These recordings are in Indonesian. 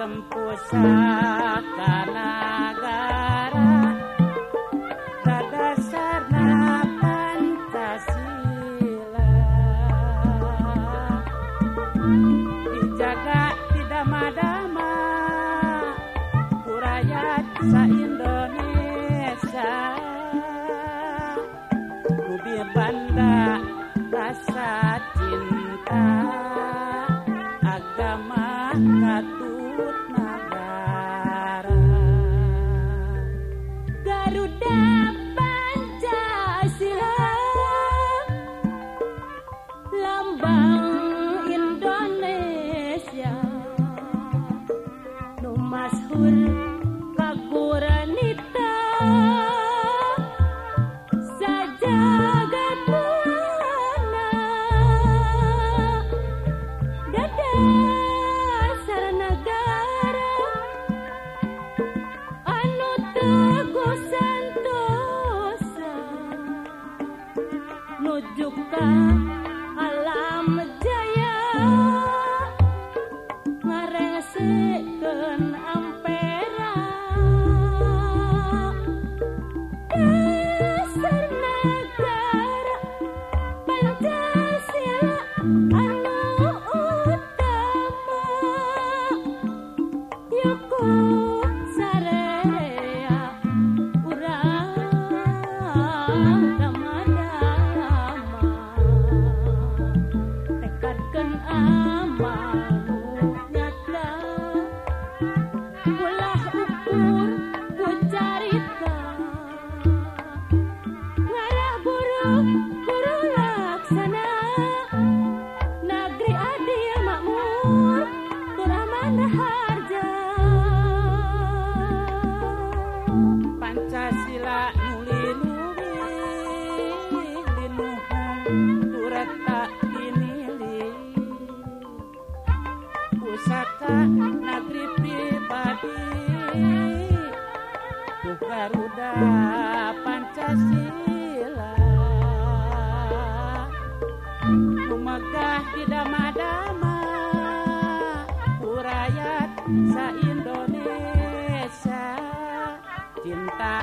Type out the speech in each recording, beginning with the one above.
Kempusaka nagara Kadasarna Pancasila Dijaga tidak madama Kurayat sa-Indonesia kubir banda dasar Alam jaya. Ngarengsikun alam Garuda Pancasila. Lumegah di dama-dama Urayat sa Indonesia. Cinta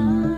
love.